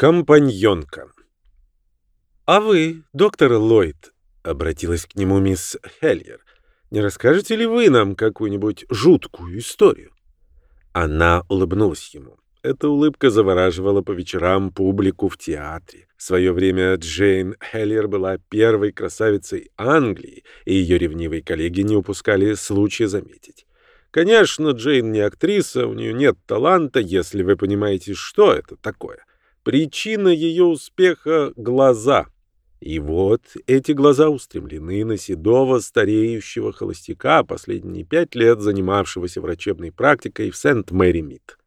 Компаньонка. «А вы, доктор Ллойд», — обратилась к нему мисс Хельер, — «не расскажете ли вы нам какую-нибудь жуткую историю?» Она улыбнулась ему. Эта улыбка завораживала по вечерам публику в театре. В свое время Джейн Хеллер была первой красавицей Англии, и ее ревнивые коллеги не упускали случая заметить. Конечно, Джейн не актриса, у нее нет таланта, если вы понимаете, что это такое. Причина ее успеха — глаза. И вот эти глаза устремлены на седого стареющего холостяка, последние пять лет занимавшегося врачебной практикой в Сент-Мэри-Мид.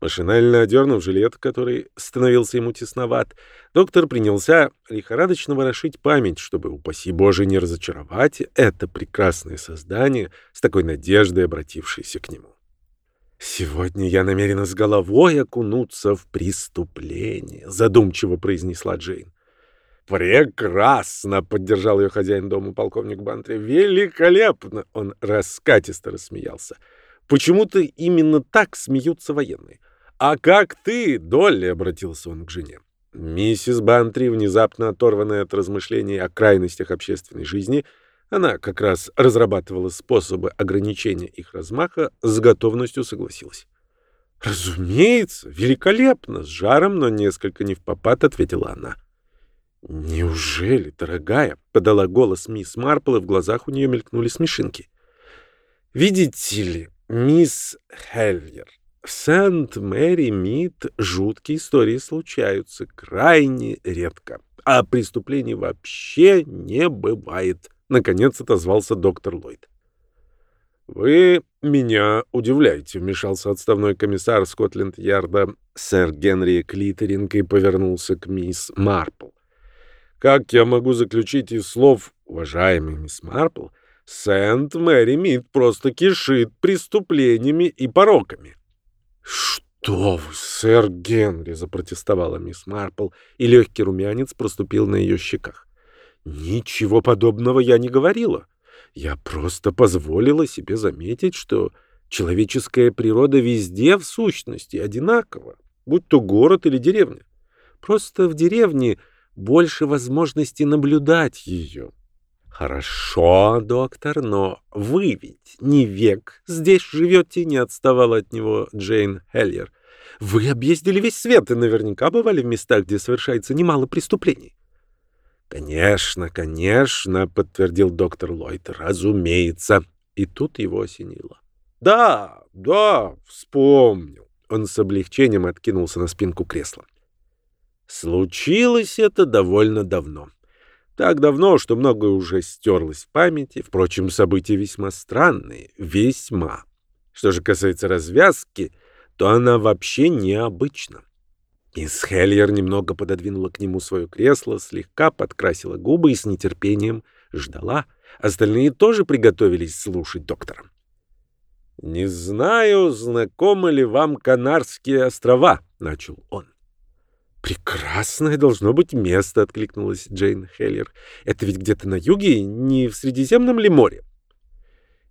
Машинально одернув жилет, который становился ему тесноват, доктор принялся лихорадочно ворошить память, чтобы, упаси Боже, не разочаровать это прекрасное создание с такой надеждой, обратившееся к нему. «Сегодня я намерена с головой окунуться в преступление», — задумчиво произнесла Джейн. «Прекрасно!» — поддержал ее хозяин дома, полковник Бантри. «Великолепно!» — он раскатисто рассмеялся. «Почему-то именно так смеются военные. А как ты, Долли?» — обратился он к жене. Миссис Бантри, внезапно оторванная от размышлений о крайностях общественной жизни, — она как раз разрабатывала способы ограничения их размаха, с готовностью согласилась. «Разумеется, великолепно!» — с жаром, но несколько не в попад ответила она. «Неужели, дорогая?» — подала голос мисс Марпл, и в глазах у нее мелькнули смешинки. «Видите ли, мисс Хельер, в Сент-Мэри-Мид жуткие истории случаются крайне редко, а преступлений вообще не бывает». Наконец отозвался доктор Ллойд. «Вы меня удивляете», — вмешался отставной комиссар Скотленд-Ярда сэр Генри Клитеринг и повернулся к мисс Марпл. «Как я могу заключить из слов, уважаемый мисс Марпл, Сент-Мэри Мид просто кишит преступлениями и пороками?» «Что вы, сэр Генри!» — запротестовала мисс Марпл, и легкий румянец проступил на ее щеках. Ничего подобного я не говорила. Я просто позволила себе заметить, что человеческая природа везде в сущности одинакова, будь то город или деревня. Просто в деревне больше возможности наблюдать ее. Хорошо, доктор, но вы ведь не век здесь живете, не отставала от него Джейн Хеллер. Вы объездили весь свет и наверняка бывали в местах, где совершается немало преступлений. «Конечно, конечно», — подтвердил доктор Ллойд, — «разумеется». И тут его осенило. «Да, да, вспомнил». Он с облегчением откинулся на спинку кресла. Случилось это довольно давно. Так давно, что многое уже стерлось в памяти. Впрочем, события весьма странные. Весьма. Что же касается развязки, то она вообще необычна. Мисс Хеллер немного пододвинула к нему свое кресло, слегка подкрасила губы и с нетерпением ждала. Остальные тоже приготовились слушать доктора. «Не знаю, знакомы ли вам Канарские острова», — начал он. «Прекрасное должно быть место», — откликнулась Джейн Хеллер. «Это ведь где-то на юге, не в Средиземном ли море?»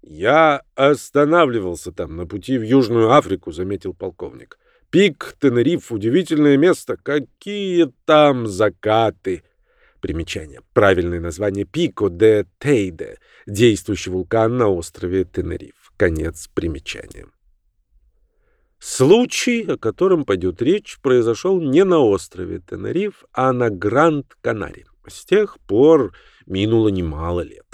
«Я останавливался там на пути в Южную Африку», — заметил полковник. Пик Тенериф — удивительное место. Какие там закаты! Примечание. Правильное название Пико де Тейде, действующий вулкан на острове Тенериф. Конец примечания. Случай, о котором пойдет речь, произошел не на острове Тенериф, а на Гранд-Канаре. С тех пор минуло немало лет.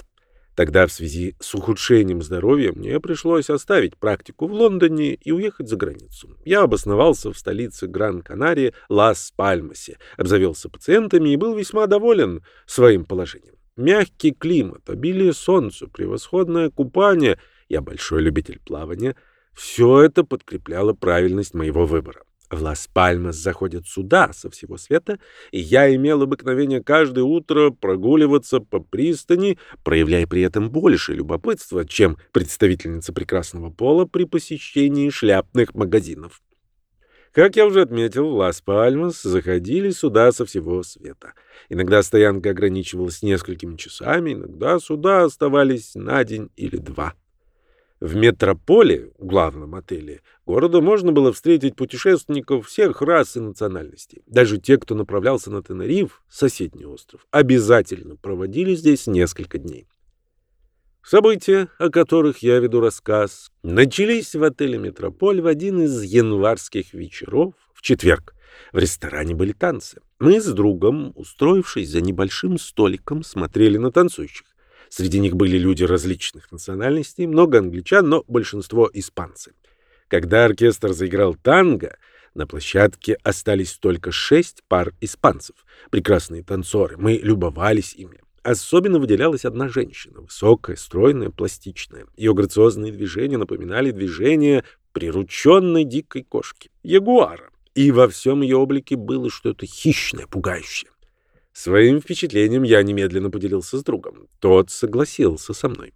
Тогда в связи с ухудшением здоровья мне пришлось оставить практику в Лондоне и уехать за границу. Я обосновался в столице Гран-Канарии Лас-Пальмасе, обзавелся пациентами и был весьма доволен своим положением. Мягкий климат, обилие солнца, превосходное купание, я большой любитель плавания — все это подкрепляло правильность моего выбора. В Лас-Пальмас заходят суда со всего света, и я имел обыкновение каждое утро прогуливаться по пристани, проявляя при этом больше любопытства, чем представительница прекрасного пола при посещении шляпных магазинов. Как я уже отметил, в Лас-Пальмас заходили суда со всего света. Иногда стоянка ограничивалась несколькими часами, иногда суда оставались на день или два. В метрополе, главном отеле, города можно было встретить путешественников всех рас и национальностей. Даже те, кто направлялся на Тенериф, соседний остров, обязательно проводили здесь несколько дней. События, о которых я веду рассказ, начались в отеле «Метрополь» в один из январских вечеров в четверг. В ресторане были танцы. Мы с другом, устроившись за небольшим столиком, смотрели на танцующих. Среди них были люди различных национальностей, много англичан, но большинство испанцы. Когда оркестр заиграл танго, на площадке остались только шесть пар испанцев. Прекрасные танцоры, мы любовались ими. Особенно выделялась одна женщина, высокая, стройная, пластичная. Ее грациозные движения напоминали движения прирученной дикой кошки, ягуара. И во всем ее облике было что-то хищное, пугающее. Своим впечатлением я немедленно поделился с другом. Тот согласился со мной.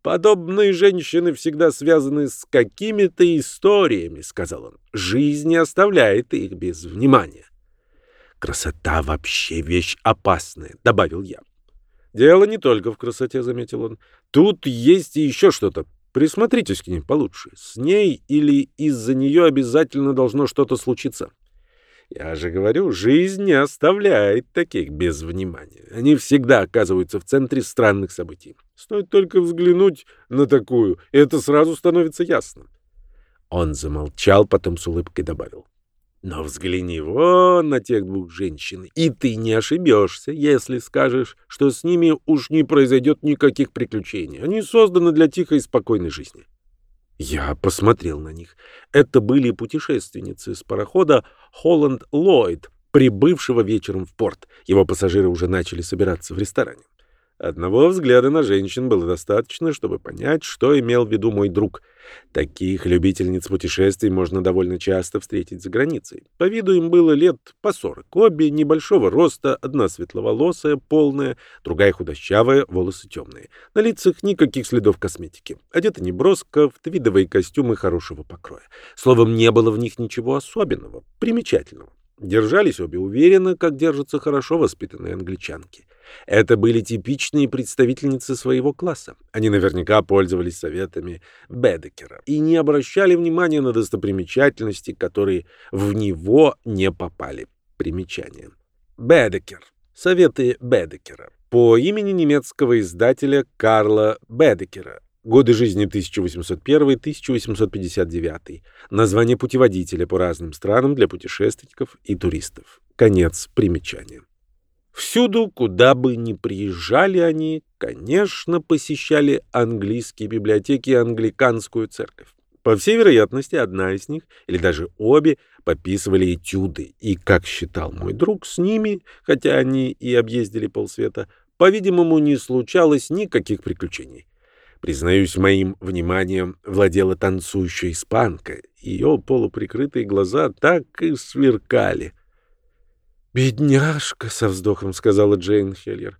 «Подобные женщины всегда связаны с какими-то историями», — сказал он. «Жизнь не оставляет их без внимания». «Красота вообще вещь опасная», — добавил я. «Дело не только в красоте», — заметил он. «Тут есть и еще что-то. Присмотритесь к ней получше. С ней или из-за нее обязательно должно что-то случиться». Я же говорю, жизнь не оставляет таких без внимания. Они всегда оказываются в центре странных событий. Стоит только взглянуть на такую, и это сразу становится ясно. Он замолчал, потом с улыбкой добавил. Но взгляни вон на тех двух женщин, и ты не ошибешься, если скажешь, что с ними уж не произойдет никаких приключений. Они созданы для тихой и спокойной жизни. Я посмотрел на них. Это были путешественницы с парохода «Холланд Ллойд», прибывшего вечером в порт. Его пассажиры уже начали собираться в ресторане. Одного взгляда на женщин было достаточно, чтобы понять, что имел в виду мой друг. Таких любительниц путешествий можно довольно часто встретить за границей. По виду им было лет по сорок. Обе небольшого роста, одна светловолосая, полная, другая худощавая, волосы темные. На лицах никаких следов косметики. Одеты неброско, в твидовые костюмы хорошего покроя. Словом, не было в них ничего особенного, примечательного. Держались обе уверенно, как держатся хорошо воспитанные англичанки. Это были типичные представительницы своего класса. Они наверняка пользовались советами Бедекера и не обращали внимания на достопримечательности, которые в него не попали. Примечание. Бедекер. Советы Бедекера. По имени немецкого издателя Карла Бедекера. Годы жизни 1801-1859. Название путеводителя по разным странам для путешественников и туристов. Конец примечания. Всюду, куда бы ни приезжали они, конечно, посещали английские библиотеки и англиканскую церковь. По всей вероятности, одна из них, или даже обе, пописывали этюды, и, как считал мой друг, с ними, хотя они и объездили полсвета, по-видимому, не случалось никаких приключений. Признаюсь, моим вниманием владела танцующая испанка. Ее полуприкрытые глаза так и сверкали. «Бедняжка», — со вздохом сказала Джейн Хеллер.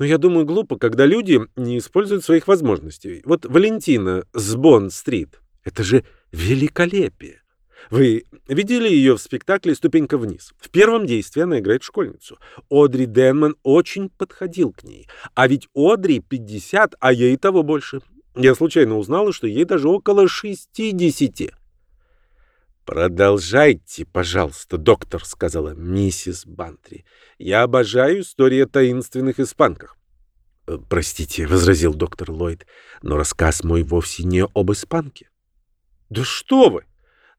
«Но я думаю, глупо, когда люди не используют своих возможностей. Вот Валентина с Бонн-стрит. Это же великолепие. Вы видели ее в спектакле «Ступенька вниз»? В первом действии она играет школьницу. Одри Денман очень подходил к ней. А ведь Одри 50, а ей того больше. Я случайно узнала, что ей даже около 60. «Продолжайте, пожалуйста, доктор», — сказала миссис Бантри. «Я обожаю истории о таинственных испанках». «Э, «Простите», — возразил доктор Ллойд, — «но рассказ мой вовсе не об испанке». «Да что вы!»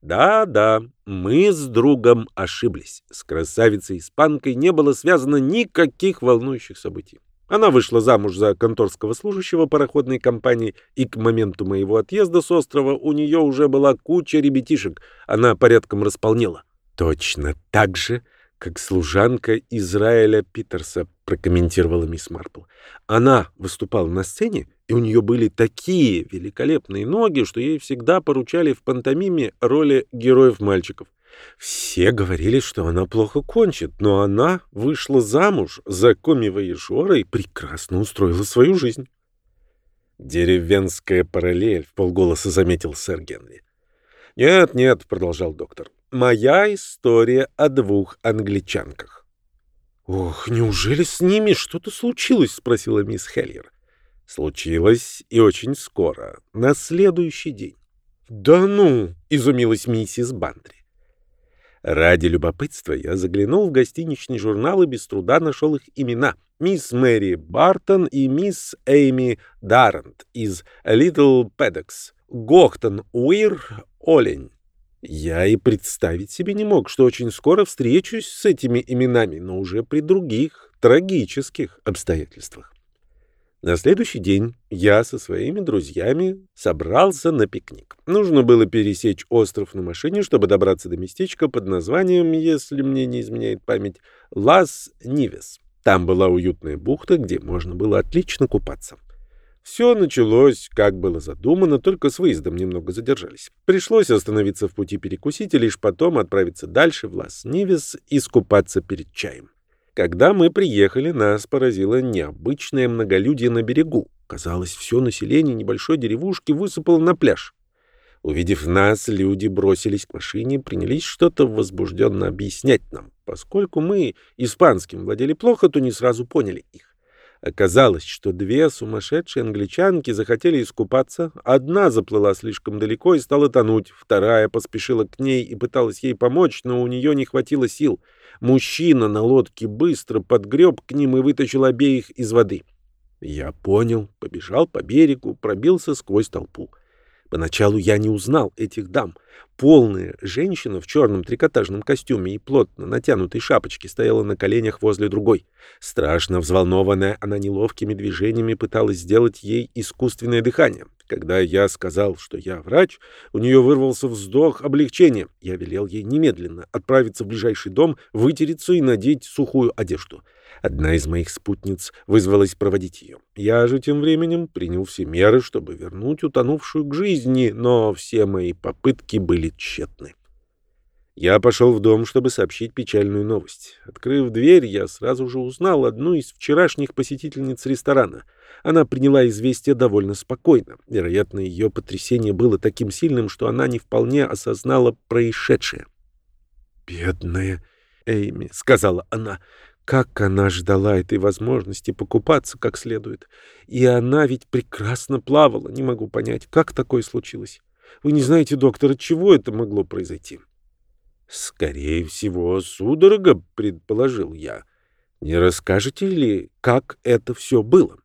«Да-да, мы с другом ошиблись. С красавицей-испанкой не было связано никаких волнующих событий. Она вышла замуж за конторского служащего пароходной компании, и к моменту моего отъезда с острова у нее уже была куча ребятишек. Она порядком располнела. Точно так же, как служанка Израиля Питерса, прокомментировала мисс Марпл. Она выступала на сцене, и у нее были такие великолепные ноги, что ей всегда поручали в пантомиме роли героев-мальчиков. Все говорили, что она плохо кончит, но она вышла замуж за коми-вояжера и прекрасно устроила свою жизнь. «Деревенская параллель», — в полголоса заметил сэр Генри. «Нет, нет», — продолжал доктор, — «моя история о двух англичанках». «Ох, неужели с ними что-то случилось?» — спросила мисс Хеллер. Случилось и очень скоро, на следующий день. «Да ну!» — изумилась миссис Бандри. Ради любопытства я заглянул в гостиничный журнал и без труда нашел их имена. Мисс Мэри Бартон и мисс Эйми Даррент из Little Paddocks, Гохтон Уир, Олень. Я и представить себе не мог, что очень скоро встречусь с этими именами, но уже при других трагических обстоятельствах. На следующий день я со своими друзьями собрался на пикник. Нужно было пересечь остров на машине, чтобы добраться до местечка под названием, если мне не изменяет память, Лас-Нивес. Там была уютная бухта, где можно было отлично купаться. Все началось, как было задумано, только с выездом немного задержались. Пришлось остановиться в пути перекусить и лишь потом отправиться дальше в Лас-Нивес искупаться перед чаем. Когда мы приехали, нас поразило необычное многолюдие на берегу. Казалось, все население небольшой деревушки высыпало на пляж. Увидев нас, люди бросились к машине, принялись что-то возбужденно объяснять нам. Поскольку мы испанским владели плохо, то не сразу поняли их. Оказалось, что две сумасшедшие англичанки захотели искупаться. Одна заплыла слишком далеко и стала тонуть. Вторая поспешила к ней и пыталась ей помочь, но у нее не хватило сил. Мужчина на лодке быстро подгреб к ним и вытащил обеих из воды. Я понял, побежал по берегу, пробился сквозь толпу. Поначалу я не узнал этих дам. Полная женщина в черном трикотажном костюме и плотно натянутой шапочке стояла на коленях возле другой. Страшно взволнованная, она неловкими движениями пыталась сделать ей искусственное дыхание. Когда я сказал, что я врач, у нее вырвался вздох облегчения. Я велел ей немедленно отправиться в ближайший дом, вытереться и надеть сухую одежду. Одна из моих спутниц вызвалась проводить ее. Я же тем временем принял все меры, чтобы вернуть утонувшую к жизни, но все мои попытки были тщетны. Я пошел в дом, чтобы сообщить печальную новость. Открыв дверь, я сразу же узнал одну из вчерашних посетительниц ресторана. Она приняла известие довольно спокойно. Вероятно, ее потрясение было таким сильным, что она не вполне осознала происшедшее. «Бедная Эйми», — сказала она, — «как она ждала этой возможности покупаться как следует. И она ведь прекрасно плавала. Не могу понять, как такое случилось. Вы не знаете, доктор, от чего это могло произойти?» «Скорее всего, судорога», — предположил я. «Не расскажете ли, как это все было?»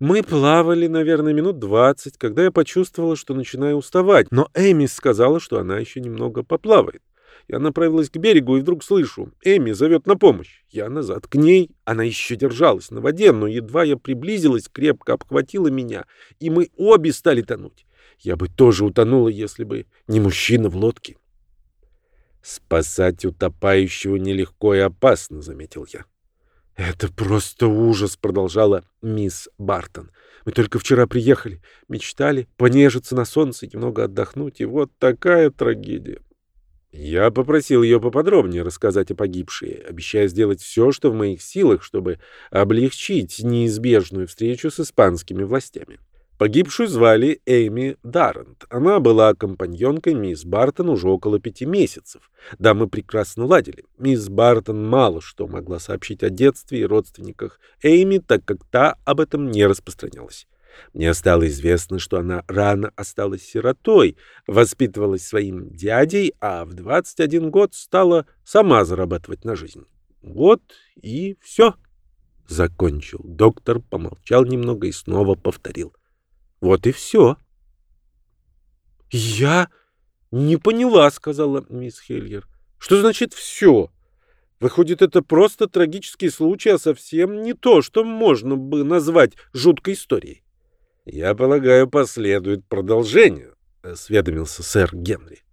Мы плавали, наверное, минут двадцать, когда я почувствовала, что начинаю уставать, но Эми сказала, что она еще немного поплавает. Я направилась к берегу и вдруг слышу, Эми зовет на помощь. Я назад к ней, она еще держалась на воде, но едва я приблизилась, крепко обхватила меня, и мы обе стали тонуть. Я бы тоже утонула, если бы не мужчина в лодке. «Спасать утопающего нелегко и опасно», — заметил я. «Это просто ужас», — продолжала мисс Бартон. «Мы только вчера приехали, мечтали понежиться на солнце, немного отдохнуть, и вот такая трагедия». Я попросил ее поподробнее рассказать о погибшей, обещая сделать все, что в моих силах, чтобы облегчить неизбежную встречу с испанскими властями. Погибшую звали Эми Даррент. Она была компаньонкой мисс Бартон уже около пяти месяцев. Да, мы прекрасно ладили. Мисс Бартон мало что могла сообщить о детстве и родственниках Эми, так как та об этом не распространялась. Мне стало известно, что она рано осталась сиротой, воспитывалась своим дядей, а в 21 год стала сама зарабатывать на жизнь. Вот и все. Закончил доктор, помолчал немного и снова повторил. Вот и все. «Я не поняла», — сказала мисс Хельгер. «Что значит «все»?» Выходит, это просто трагический случай, а совсем не то, что можно бы назвать жуткой историей. «Я полагаю, последует продолжение», — осведомился сэр Генри.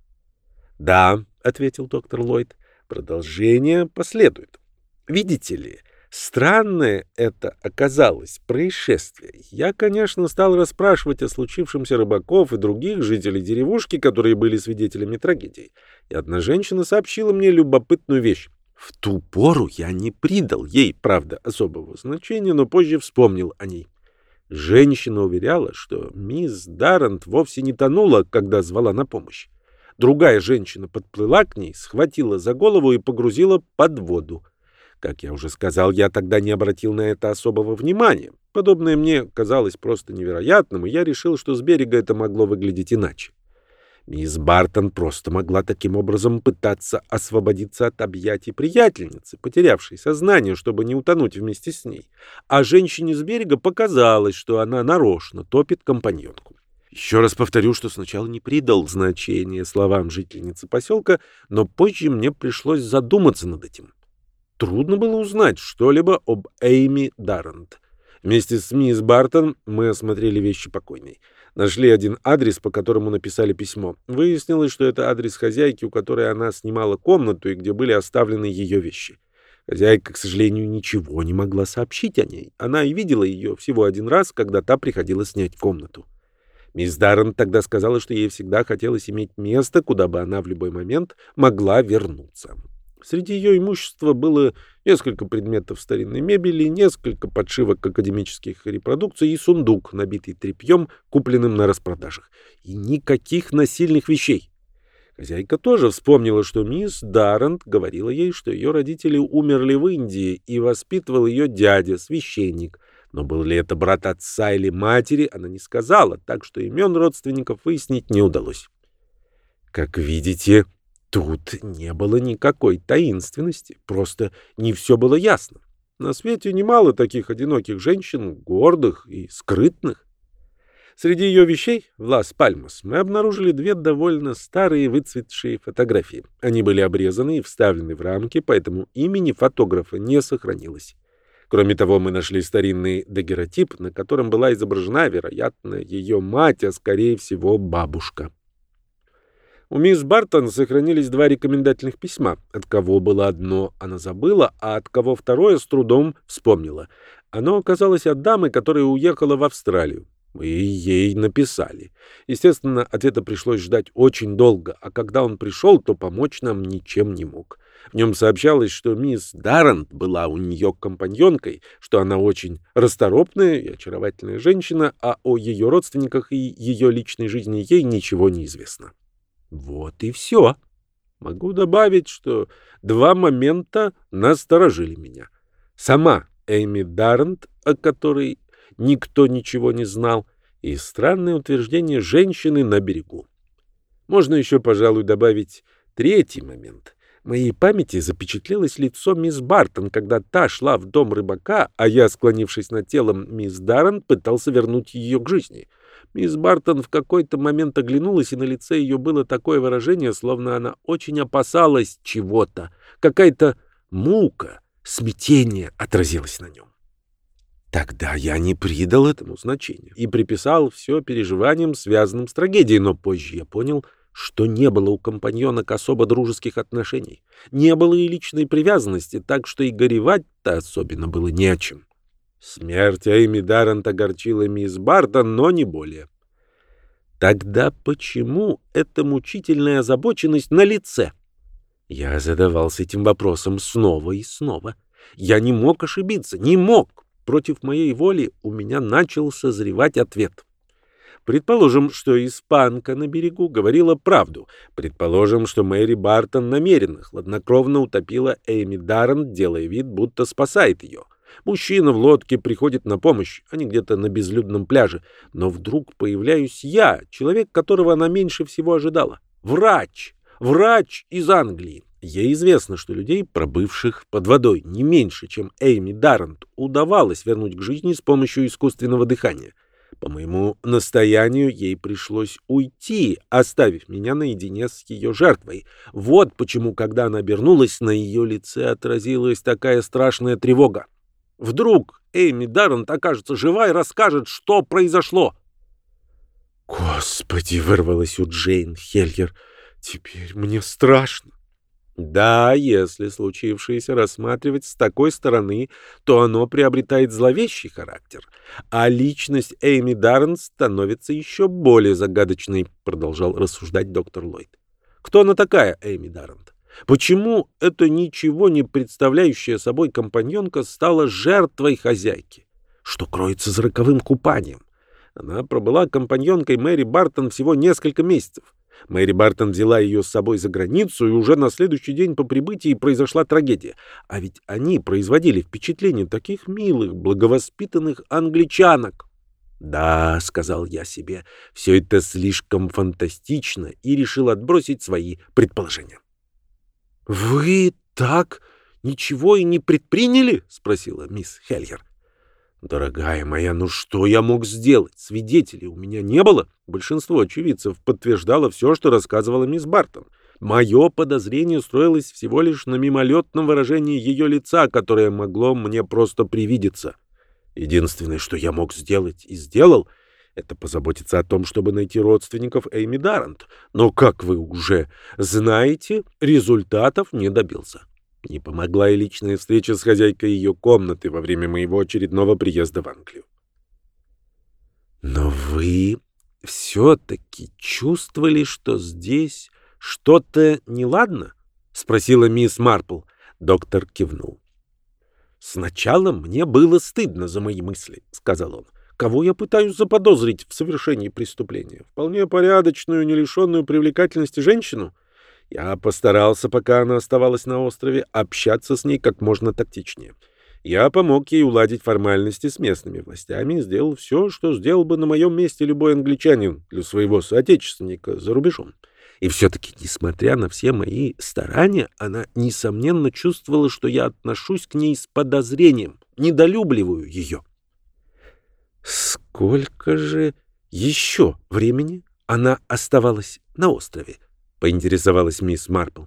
«Да», — ответил доктор Ллойд, — «продолжение последует. Видите ли, Странное это оказалось происшествие. Я, конечно, стал расспрашивать о случившемся рыбаков и других жителей деревушки, которые были свидетелями трагедии. И одна женщина сообщила мне любопытную вещь. В ту пору я не придал ей, правда, особого значения, но позже вспомнил о ней. Женщина уверяла, что мисс Даррент вовсе не тонула, когда звала на помощь. Другая женщина подплыла к ней, схватила за голову и погрузила под воду. Как я уже сказал, я тогда не обратил на это особого внимания. Подобное мне казалось просто невероятным, и я решил, что с берега это могло выглядеть иначе. Мисс Бартон просто могла таким образом пытаться освободиться от объятий приятельницы, потерявшей сознание, чтобы не утонуть вместе с ней. А женщине с берега показалось, что она нарочно топит компаньонку. Еще раз повторю, что сначала не придал значения словам жительницы поселка, но позже мне пришлось задуматься над этим. Трудно было узнать что-либо об Эйми Даррент. Вместе с мисс Бартон мы осмотрели вещи покойной. Нашли один адрес, по которому написали письмо. Выяснилось, что это адрес хозяйки, у которой она снимала комнату и где были оставлены ее вещи. Хозяйка, к сожалению, ничего не могла сообщить о ней. Она и видела ее всего один раз, когда та приходила снять комнату. Мисс Даррен тогда сказала, что ей всегда хотелось иметь место, куда бы она в любой момент могла вернуться. Среди ее имущества было несколько предметов старинной мебели, несколько подшивок академических репродукций и сундук, набитый тряпьем, купленным на распродажах. И никаких насильных вещей. Хозяйка тоже вспомнила, что мисс Даррент говорила ей, что ее родители умерли в Индии и воспитывал ее дядя, священник. Но был ли это брат отца или матери, она не сказала, так что имен родственников выяснить не удалось. Как видите, Тут не было никакой таинственности, просто не все было ясно. На свете немало таких одиноких женщин, гордых и скрытных. Среди ее вещей в Лас-Пальмас мы обнаружили две довольно старые выцветшие фотографии. Они были обрезаны и вставлены в рамки, поэтому имени фотографа не сохранилось. Кроме того, мы нашли старинный дагеротип, на котором была изображена, вероятно, ее мать, а скорее всего бабушка. У мисс Бартон сохранились два рекомендательных письма. От кого было одно, она забыла, а от кого второе с трудом вспомнила. Оно оказалось от дамы, которая уехала в Австралию. Мы ей написали. Естественно, ответа пришлось ждать очень долго, а когда он пришел, то помочь нам ничем не мог. В нем сообщалось, что мисс Даррент была у нее компаньонкой, что она очень расторопная и очаровательная женщина, а о ее родственниках и ее личной жизни ей ничего не известно. Вот и все. Могу добавить, что два момента насторожили меня. Сама Эми Даррент, о которой никто ничего не знал, и странное утверждение женщины на берегу. Можно еще, пожалуй, добавить третий момент. В моей памяти запечатлелось лицо мисс Бартон, когда та шла в дом рыбака, а я, склонившись над телом мисс Даррен, пытался вернуть ее к жизни. Мисс Бартон в какой-то момент оглянулась, и на лице ее было такое выражение, словно она очень опасалась чего-то. Какая-то мука, смятение отразилось на нем. Тогда я не придал этому значения и приписал все переживаниям, связанным с трагедией, но позже я понял, что не было у компаньонок особо дружеских отношений, не было и личной привязанности, так что и горевать-то особенно было не о чем. Смерть Эйми Даррент огорчила мисс Бартон, но не более. Тогда почему эта мучительная озабоченность на лице? Я задавался этим вопросом снова и снова. Я не мог ошибиться, не мог. Против моей воли у меня начал созревать ответ. Предположим, что испанка на берегу говорила правду. Предположим, что Мэри Бартон намеренно, хладнокровно утопила Эйми Даррент, делая вид, будто спасает ее. Мужчина в лодке приходит на помощь, они где-то на безлюдном пляже. Но вдруг появляюсь я, человек, которого она меньше всего ожидала. Врач! Врач из Англии. Ей известно, что людей, пробывших под водой не меньше, чем Эйми Даррент, удавалось вернуть к жизни с помощью искусственного дыхания. По моему настоянию ей пришлось уйти, оставив меня наедине с ее жертвой. Вот почему, когда она обернулась, на ее лице отразилась такая страшная тревога. Вдруг Эйми Даррент окажется жива и расскажет, что произошло. «Господи!» — вырвалось у Джейн Хельгер. «Теперь мне страшно». Да, если случившееся рассматривать с такой стороны, то оно приобретает зловещий характер, а личность Эйми Даррен становится еще более загадочной, продолжал рассуждать доктор Ллойд. Кто она такая, Эйми Даррент? Почему эта ничего не представляющая собой компаньонка стала жертвой хозяйки? Что кроется за роковым купанием? Она пробыла компаньонкой Мэри Бартон всего несколько месяцев. Мэри Бартон взяла ее с собой за границу, и уже на следующий день по прибытии произошла трагедия. А ведь они производили впечатление таких милых, благовоспитанных англичанок. «Да», — сказал я себе, — «все это слишком фантастично», и решил отбросить свои предположения. «Вы так ничего и не предприняли?» — спросила мисс Хельгер. «Дорогая моя, ну что я мог сделать? Свидетелей у меня не было. Большинство очевидцев подтверждало все, что рассказывала мисс Бартон. Мое подозрение строилось всего лишь на мимолетном выражении ее лица, которое могло мне просто привидеться. Единственное, что я мог сделать и сделал, это позаботиться о том, чтобы найти родственников Эйми Даррент. Но, как вы уже знаете, результатов не добился. Не помогла и личная встреча с хозяйкой ее комнаты во время моего очередного приезда в Англию. Но вы все-таки чувствовали, что здесь что-то неладно? Спросила мисс Марпл. Доктор кивнул. «Сначала мне было стыдно за мои мысли», — сказал он. «Кого я пытаюсь заподозрить в совершении преступления? Вполне порядочную, не лишенную привлекательности женщину? Я постарался, пока она оставалась на острове, общаться с ней как можно тактичнее. Я помог ей уладить формальности с местными властями и сделал все, что сделал бы на моем месте любой англичанин для своего соотечественника за рубежом. И все-таки, несмотря на все мои старания, она, несомненно, чувствовала, что я отношусь к ней с подозрением, недолюбливаю ее. Сколько же еще времени она оставалась на острове? поинтересовалась мисс Марпл.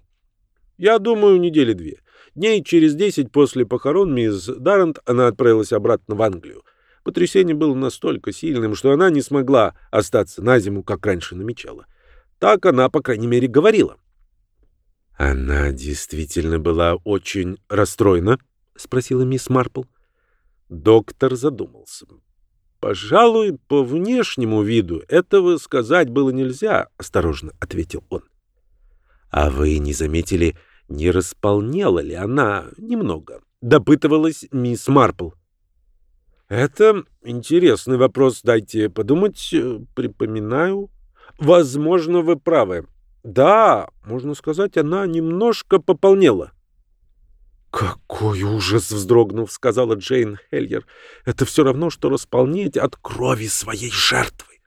«Я думаю, недели две. Дней через десять после похорон мисс Даррент она отправилась обратно в Англию. Потрясение было настолько сильным, что она не смогла остаться на зиму, как раньше намечала. Так она, по крайней мере, говорила. «Она действительно была очень расстроена?» — спросила мисс Марпл. Доктор задумался. «Пожалуй, по внешнему виду этого сказать было нельзя», — осторожно ответил он. А вы не заметили, не располнела ли она немного? Допытывалась мисс Марпл. Это интересный вопрос, дайте подумать, припоминаю. Возможно, вы правы. Да, можно сказать, она немножко пополнела. «Какой ужас!» — вздрогнув, сказала Джейн Хельер. «Это все равно, что располнеть от крови своей жертвы».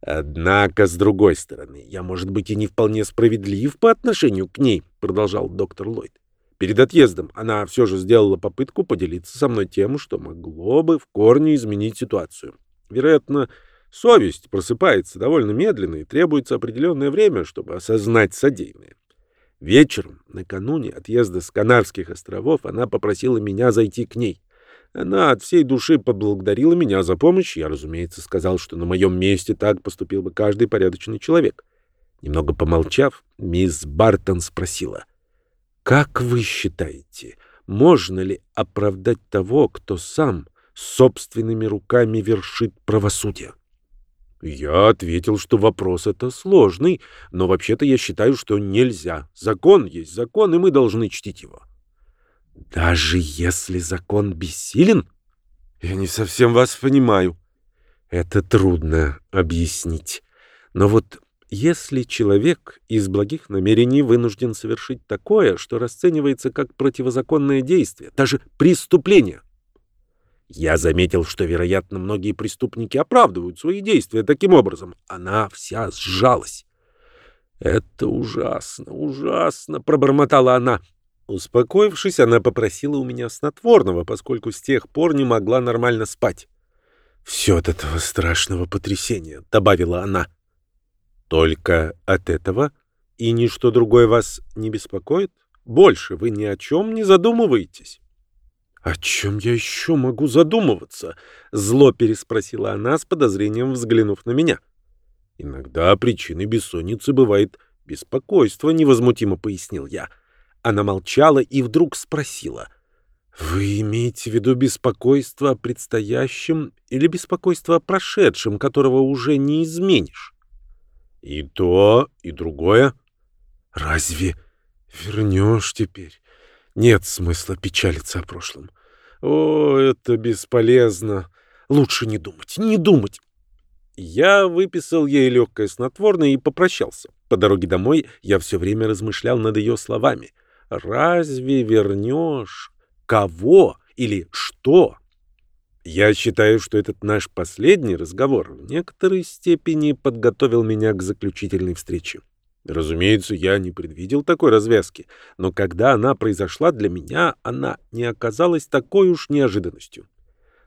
Однако, с другой стороны, я, может быть, и не вполне справедлив по отношению к ней, продолжал доктор Ллойд. Перед отъездом она все же сделала попытку поделиться со мной тем, что могло бы в корне изменить ситуацию. Вероятно, совесть просыпается довольно медленно и требуется определенное время, чтобы осознать содеянное. Вечером, накануне отъезда с Канарских островов, она попросила меня зайти к ней. Она от всей души поблагодарила меня за помощь. Я, разумеется, сказал, что на моем месте так поступил бы каждый порядочный человек. Немного помолчав, мисс Бартон спросила, «Как вы считаете, можно ли оправдать того, кто сам собственными руками вершит правосудие?» Я ответил, что вопрос это сложный, но вообще-то я считаю, что нельзя. Закон есть закон, и мы должны чтить его. Даже если закон бессилен? Я не совсем вас понимаю. Это трудно объяснить. Но вот если человек из благих намерений вынужден совершить такое, что расценивается как противозаконное действие, даже преступление, я заметил, что, вероятно, многие преступники оправдывают свои действия таким образом. Она вся сжалась. «Это ужасно, ужасно!» — пробормотала она. Успокоившись, она попросила у меня снотворного, поскольку с тех пор не могла нормально спать. «Все от этого страшного потрясения», — добавила она. «Только от этого? И ничто другое вас не беспокоит? Больше вы ни о чем не задумываетесь?» «О чем я еще могу задумываться?» — зло переспросила она с подозрением, взглянув на меня. «Иногда причиной бессонницы бывает беспокойство», — невозмутимо пояснил я. — она молчала и вдруг спросила. «Вы имеете в виду беспокойство о предстоящем или беспокойство о прошедшем, которого уже не изменишь?» «И то, и другое». «Разве вернешь теперь? Нет смысла печалиться о прошлом. О, это бесполезно. Лучше не думать, не думать. Я выписал ей легкое снотворное и попрощался. По дороге домой я все время размышлял над ее словами. «Разве вернешь? Кого или что?» Я считаю, что этот наш последний разговор в некоторой степени подготовил меня к заключительной встрече. Разумеется, я не предвидел такой развязки, но когда она произошла для меня, она не оказалась такой уж неожиданностью.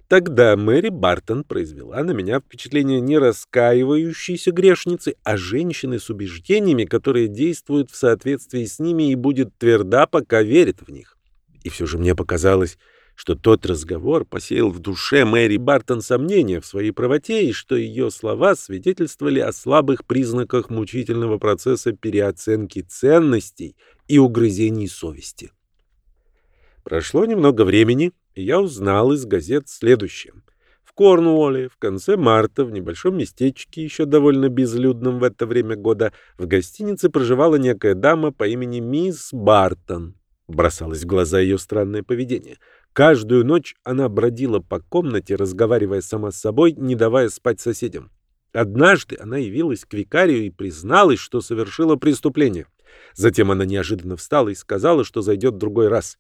Тогда Мэри Бартон произвела на меня впечатление не раскаивающейся грешницы, а женщины с убеждениями, которые действуют в соответствии с ними и будет тверда, пока верит в них. И все же мне показалось, что тот разговор посеял в душе Мэри Бартон сомнения в своей правоте и что ее слова свидетельствовали о слабых признаках мучительного процесса переоценки ценностей и угрызений совести. Прошло немного времени, и я узнал из газет следующее. В Корнуолле в конце марта в небольшом местечке, еще довольно безлюдном в это время года, в гостинице проживала некая дама по имени мисс Бартон. Бросалось в глаза ее странное поведение — Каждую ночь она бродила по комнате, разговаривая сама с собой, не давая спать соседям. Однажды она явилась к викарию и призналась, что совершила преступление. Затем она неожиданно встала и сказала, что зайдет в другой раз.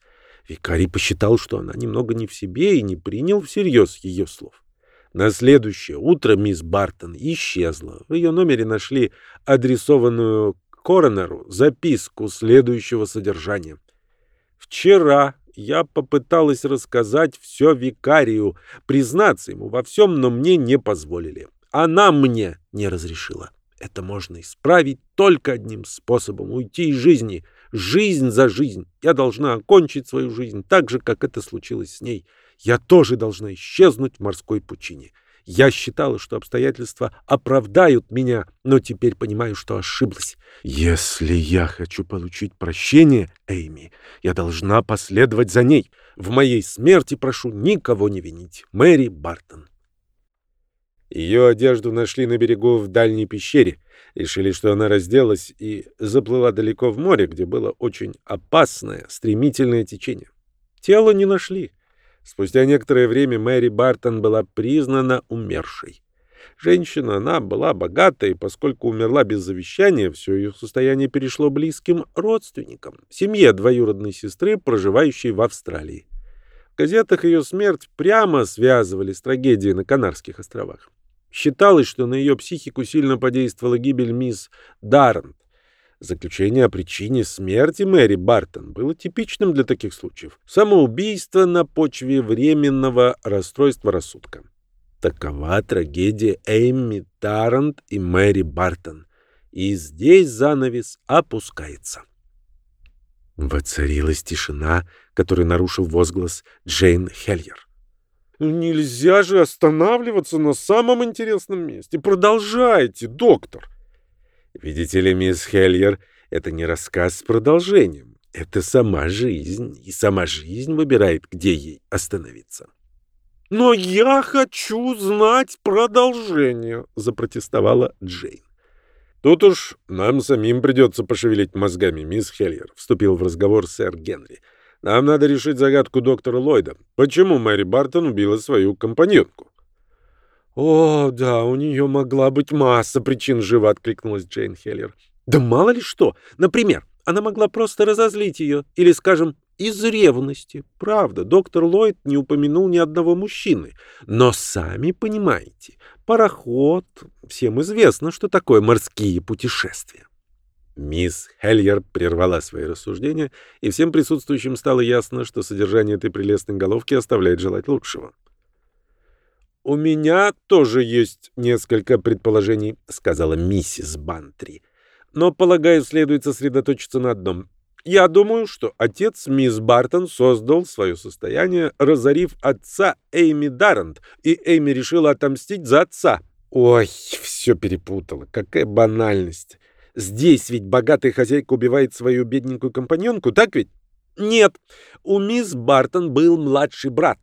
Викарий посчитал, что она немного не в себе и не принял всерьез ее слов. На следующее утро мисс Бартон исчезла. В ее номере нашли адресованную коронеру записку следующего содержания. «Вчера я попыталась рассказать все викарию, признаться ему во всем, но мне не позволили. Она мне не разрешила. Это можно исправить только одним способом — уйти из жизни. Жизнь за жизнь. Я должна окончить свою жизнь так же, как это случилось с ней. Я тоже должна исчезнуть в морской пучине. Я считала, что обстоятельства оправдают меня, но теперь понимаю, что ошиблась. Если я хочу получить прощение, Эйми, я должна последовать за ней. В моей смерти прошу никого не винить. Мэри Бартон. Ее одежду нашли на берегу в дальней пещере. Решили, что она разделась и заплыла далеко в море, где было очень опасное, стремительное течение. Тело не нашли. Спустя некоторое время Мэри Бартон была признана умершей. Женщина, она была богатой, поскольку умерла без завещания, все ее состояние перешло близким родственникам, семье двоюродной сестры, проживающей в Австралии. В газетах ее смерть прямо связывали с трагедией на Канарских островах. Считалось, что на ее психику сильно подействовала гибель мисс Даррент, Заключение о причине смерти Мэри Бартон было типичным для таких случаев. Самоубийство на почве временного расстройства рассудка. Такова трагедия Эйми Тарант и Мэри Бартон. И здесь занавес опускается. Воцарилась тишина, которую нарушил возглас Джейн Хельер. «Нельзя же останавливаться на самом интересном месте. Продолжайте, доктор!» Видите ли, мисс Хельер, это не рассказ с продолжением. Это сама жизнь, и сама жизнь выбирает, где ей остановиться. «Но я хочу знать продолжение», — запротестовала Джейн. «Тут уж нам самим придется пошевелить мозгами, мисс Хельер», — вступил в разговор сэр Генри. «Нам надо решить загадку доктора Ллойда. Почему Мэри Бартон убила свою компаньонку?» «О, да, у нее могла быть масса причин», — живо откликнулась Джейн Хеллер. «Да мало ли что. Например, она могла просто разозлить ее. Или, скажем, из ревности. Правда, доктор Ллойд не упомянул ни одного мужчины. Но сами понимаете, пароход... Всем известно, что такое морские путешествия». Мисс Хельер прервала свои рассуждения, и всем присутствующим стало ясно, что содержание этой прелестной головки оставляет желать лучшего. «У меня тоже есть несколько предположений», — сказала миссис Бантри. «Но, полагаю, следует сосредоточиться на одном. Я думаю, что отец мисс Бартон создал свое состояние, разорив отца Эйми Даррент, и Эйми решила отомстить за отца. Ой, все перепутала. Какая банальность. Здесь ведь богатая хозяйка убивает свою бедненькую компаньонку, так ведь? Нет, у мисс Бартон был младший брат».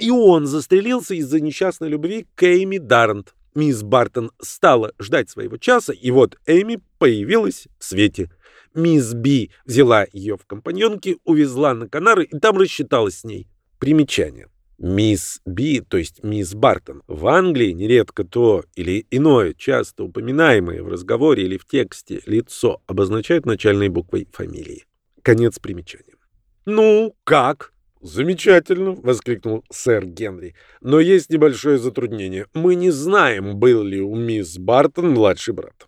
И он застрелился из-за несчастной любви к Эйми Даррент. Мисс Бартон стала ждать своего часа, и вот Эми появилась в свете. Мисс Би взяла ее в компаньонки, увезла на Канары и там рассчиталась с ней. Примечание. Мисс Би, то есть мисс Бартон, в Англии нередко то или иное, часто упоминаемое в разговоре или в тексте лицо обозначают начальной буквой фамилии. Конец примечания. «Ну, как?» «Замечательно!» — воскликнул сэр Генри. «Но есть небольшое затруднение. Мы не знаем, был ли у мисс Бартон младший брат».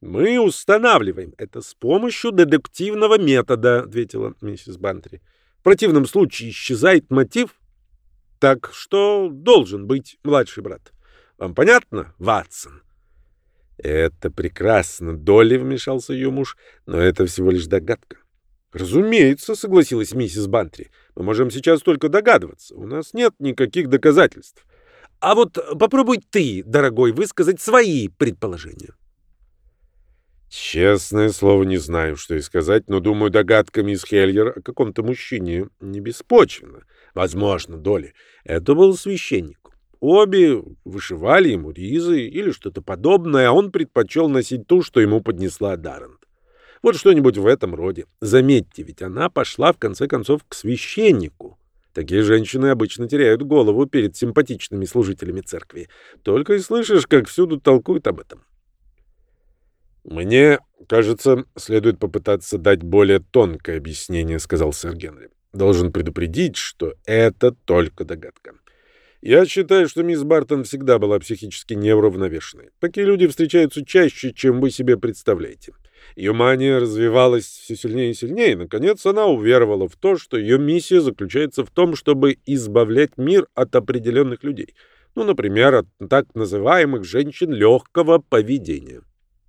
«Мы устанавливаем это с помощью дедуктивного метода», — ответила миссис Бантри. «В противном случае исчезает мотив, так что должен быть младший брат. Вам понятно, Ватсон?» «Это прекрасно», — Долли вмешался ее муж, — «но это всего лишь догадка». «Разумеется», — согласилась миссис Бантри. «Мы можем сейчас только догадываться. У нас нет никаких доказательств. А вот попробуй ты, дорогой, высказать свои предположения». Честное слово, не знаю, что и сказать, но думаю, догадка мисс Хельер о каком-то мужчине не беспочвена. Возможно, Доли. Это был священник. Обе вышивали ему ризы или что-то подобное, а он предпочел носить ту, что ему поднесла Даррент. Вот что-нибудь в этом роде. Заметьте, ведь она пошла в конце концов к священнику. Такие женщины обычно теряют голову перед симпатичными служителями церкви. Только и слышишь, как всюду толкуют об этом. «Мне кажется, следует попытаться дать более тонкое объяснение», — сказал сэр Генри. «Должен предупредить, что это только догадка. Я считаю, что мисс Бартон всегда была психически неуравновешенной. Такие люди встречаются чаще, чем вы себе представляете. Ее мания развивалась все сильнее и сильнее, и, наконец, она уверовала в то, что ее миссия заключается в том, чтобы избавлять мир от определенных людей. Ну, например, от так называемых женщин легкого поведения.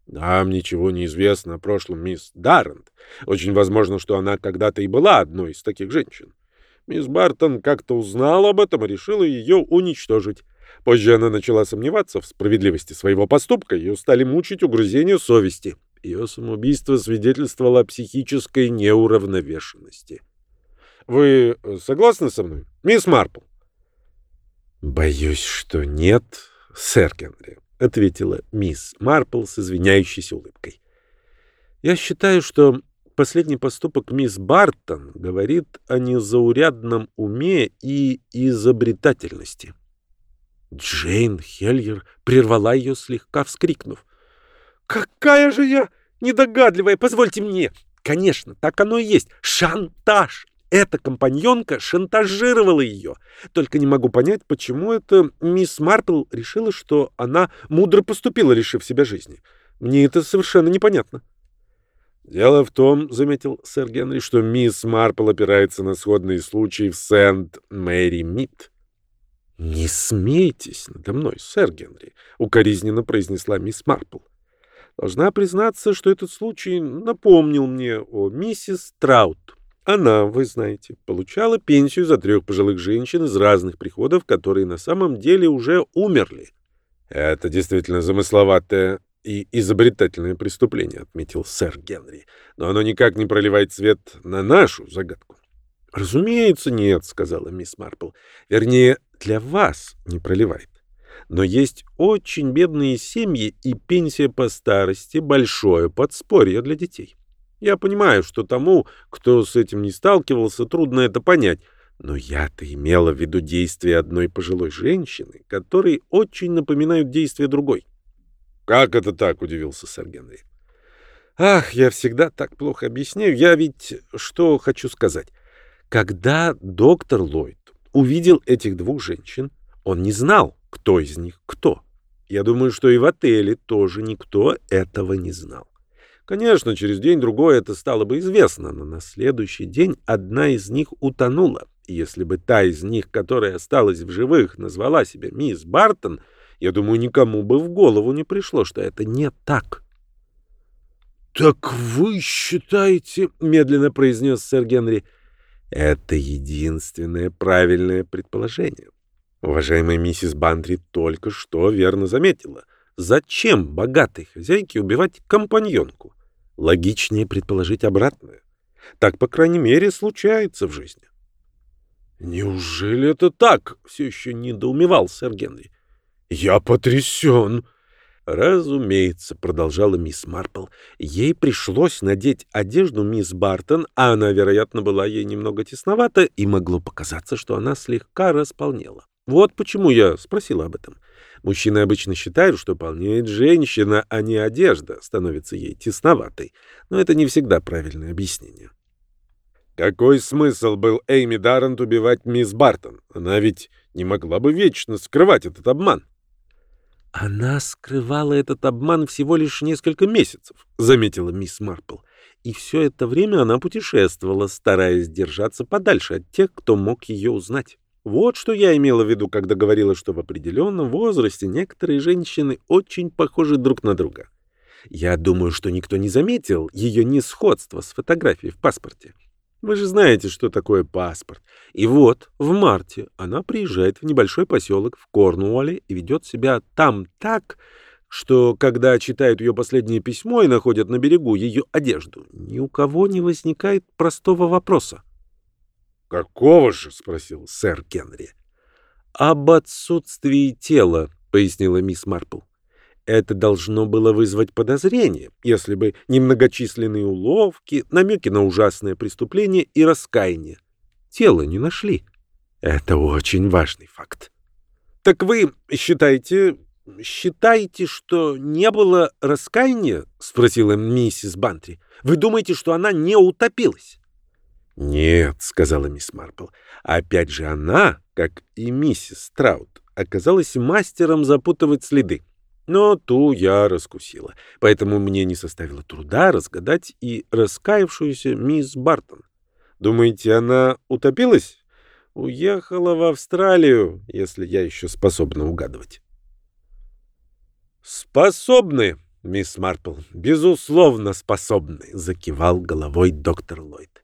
Нам ничего не известно о прошлом мисс Даррент. Очень возможно, что она когда-то и была одной из таких женщин. Мисс Бартон как-то узнала об этом и решила ее уничтожить. Позже она начала сомневаться в справедливости своего поступка, ее стали мучить угрызения совести. Ее самоубийство свидетельствовало о психической неуравновешенности. Вы согласны со мной, мисс Марпл? Боюсь, что нет, сэр Генри, ответила мисс Марпл с извиняющейся улыбкой. Я считаю, что последний поступок мисс Бартон говорит о незаурядном уме и изобретательности. Джейн Хельер прервала ее, слегка вскрикнув. Какая же я недогадливая, позвольте мне. Конечно, так оно и есть. Шантаж. Эта компаньонка шантажировала ее. Только не могу понять, почему это мисс Марпл решила, что она мудро поступила, решив себя жизни. Мне это совершенно непонятно. «Дело в том, — заметил сэр Генри, — что мисс Марпл опирается на сходные случаи в Сент-Мэри-Мид». «Не смейтесь надо мной, сэр Генри», — укоризненно произнесла мисс Марпл. Должна признаться, что этот случай напомнил мне о миссис Траут. Она, вы знаете, получала пенсию за трех пожилых женщин из разных приходов, которые на самом деле уже умерли. Это действительно замысловатое и изобретательное преступление, отметил сэр Генри. Но оно никак не проливает свет на нашу загадку. Разумеется, нет, сказала мисс Марпл. Вернее, для вас не проливает. Но есть очень бедные семьи, и пенсия по старости — большое подспорье для детей. Я понимаю, что тому, кто с этим не сталкивался, трудно это понять, но я-то имела в виду действия одной пожилой женщины, которые очень напоминают действия другой. «Как это так?» — удивился сэр Генри. «Ах, я всегда так плохо объясняю. Я ведь что хочу сказать. Когда доктор Ллойд увидел этих двух женщин, он не знал, кто из них кто. Я думаю, что и в отеле тоже никто этого не знал. Конечно, через день-другой это стало бы известно, но на следующий день одна из них утонула. Если бы та из них, которая осталась в живых, назвала себя мисс Бартон, я думаю, никому бы в голову не пришло, что это не так. «Так вы считаете...» — медленно произнес сэр Генри. «Это единственное правильное предположение. Уважаемая миссис Бантри только что верно заметила. Зачем богатой хозяйке убивать компаньонку? Логичнее предположить обратное. Так, по крайней мере, случается в жизни. «Неужели это так?» — все еще недоумевал сэр Генри. «Я потрясен!» Разумеется, продолжала мисс Марпл. Ей пришлось надеть одежду мисс Бартон, а она, вероятно, была ей немного тесновата, и могло показаться, что она слегка располнела. Вот почему я спросила об этом. Мужчины обычно считают, что полнеет женщина, а не одежда становится ей тесноватой. Но это не всегда правильное объяснение. Какой смысл был Эйми Даррент убивать мисс Бартон? Она ведь не могла бы вечно скрывать этот обман. Она скрывала этот обман всего лишь несколько месяцев, заметила мисс Марпл. И все это время она путешествовала, стараясь держаться подальше от тех, кто мог ее узнать. Вот что я имела в виду, когда говорила, что в определенном возрасте некоторые женщины очень похожи друг на друга. Я думаю, что никто не заметил ее несходство с фотографией в паспорте. Вы же знаете, что такое паспорт. И вот, в марте она приезжает в небольшой поселок в Корнуолле и ведет себя там так, что, когда читают ее последнее письмо и находят на берегу ее одежду, ни у кого не возникает простого вопроса. «Какого же?» — спросил сэр Генри. «Об отсутствии тела», — пояснила мисс Марпл. Это должно было вызвать подозрение, если бы не многочисленные уловки, намеки на ужасное преступление и раскаяние. Тело не нашли. Это очень важный факт. Так вы считаете, считаете, что не было раскаяния? спросила миссис Бантри. Вы думаете, что она не утопилась? «Нет», — сказала мисс Марпл. «Опять же она, как и миссис Траут, оказалась мастером запутывать следы. Но ту я раскусила, поэтому мне не составило труда разгадать и раскаявшуюся мисс Бартон. Думаете, она утопилась? Уехала в Австралию, если я еще способна угадывать». «Способны, мисс Марпл, безусловно способны», — закивал головой доктор Ллойд.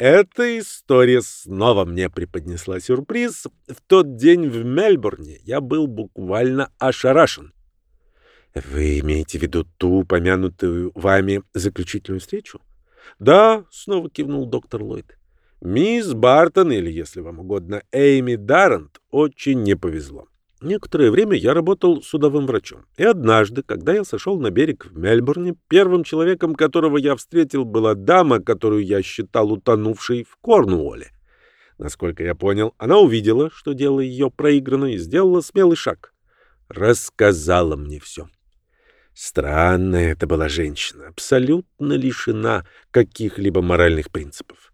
Эта история снова мне преподнесла сюрприз. В тот день в Мельбурне я был буквально ошарашен. Вы имеете в виду ту упомянутую вами заключительную встречу? Да, снова кивнул доктор Ллойд. Мисс Бартон, или, если вам угодно, Эйми Даррент, очень не повезло. Некоторое время я работал судовым врачом. И однажды, когда я сошел на берег в Мельбурне, первым человеком, которого я встретил, была дама, которую я считал утонувшей в Корнуолле. Насколько я понял, она увидела, что дело ее проиграно, и сделала смелый шаг. Рассказала мне все. Странная это была женщина, абсолютно лишена каких-либо моральных принципов.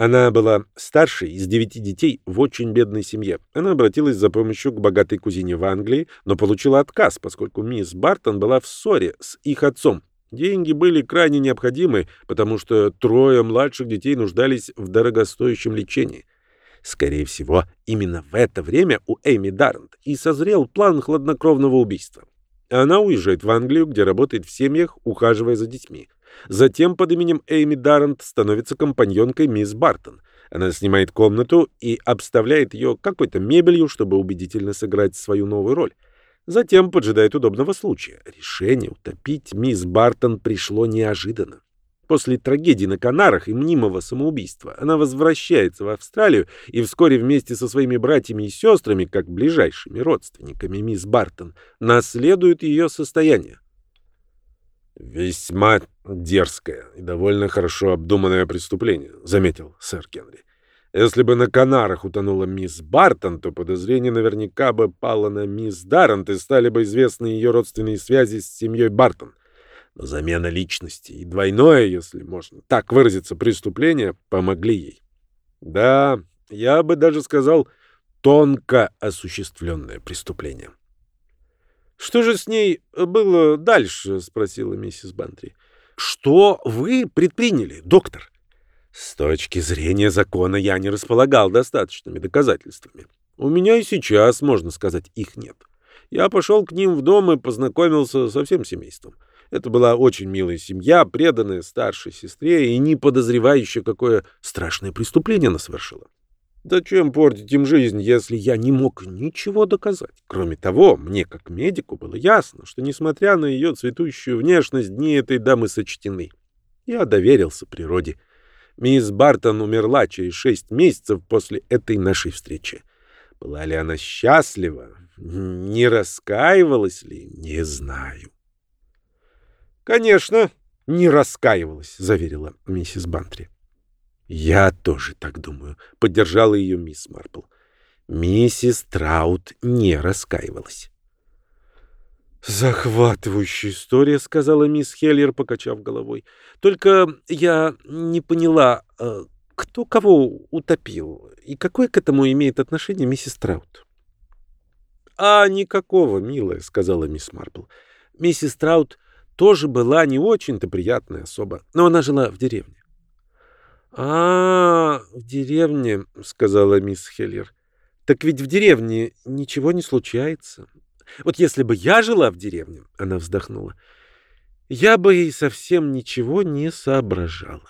Она была старшей из девяти детей в очень бедной семье. Она обратилась за помощью к богатой кузине в Англии, но получила отказ, поскольку мисс Бартон была в ссоре с их отцом. Деньги были крайне необходимы, потому что трое младших детей нуждались в дорогостоящем лечении. Скорее всего, именно в это время у Эми Даррент и созрел план хладнокровного убийства. Она уезжает в Англию, где работает в семьях, ухаживая за детьми. Затем под именем Эйми Даррент становится компаньонкой мисс Бартон. Она снимает комнату и обставляет ее какой-то мебелью, чтобы убедительно сыграть свою новую роль. Затем поджидает удобного случая. Решение утопить мисс Бартон пришло неожиданно. После трагедии на Канарах и мнимого самоубийства она возвращается в Австралию и вскоре вместе со своими братьями и сестрами, как ближайшими родственниками мисс Бартон, наследует ее состояние. «Весьма дерзкое и довольно хорошо обдуманное преступление», — заметил сэр Генри. «Если бы на Канарах утонула мисс Бартон, то подозрение наверняка бы пало на мисс Даррент и стали бы известны ее родственные связи с семьей Бартон. Но замена личности и двойное, если можно так выразиться, преступление помогли ей. Да, я бы даже сказал, тонко осуществленное преступление». «Что же с ней было дальше?» — спросила миссис Бантри. «Что вы предприняли, доктор?» «С точки зрения закона я не располагал достаточными доказательствами. У меня и сейчас, можно сказать, их нет. Я пошел к ним в дом и познакомился со всем семейством. Это была очень милая семья, преданная старшей сестре и не подозревающая, какое страшное преступление она совершила. Зачем портить им жизнь, если я не мог ничего доказать? Кроме того, мне как медику было ясно, что, несмотря на ее цветущую внешность, дни этой дамы сочтены. Я доверился природе. Мисс Бартон умерла через шесть месяцев после этой нашей встречи. Была ли она счастлива? Не раскаивалась ли, не знаю. Конечно, не раскаивалась, заверила миссис Бантри. Я тоже так думаю, поддержала ее мисс Марпл. Миссис Траут не раскаивалась. «Захватывающая история», — сказала мисс Хеллер, покачав головой. «Только я не поняла, э, кто кого утопил и какое к этому имеет отношение миссис Траут?» «А никакого, милая», — сказала мисс Марпл. «Миссис Траут тоже была не очень-то приятная особа, но она жила в деревне». «А, в деревне», — сказала мисс Хеллер. «Так ведь в деревне ничего не случается. Вот если бы я жила в деревне, она вздохнула, я бы и совсем ничего не соображала.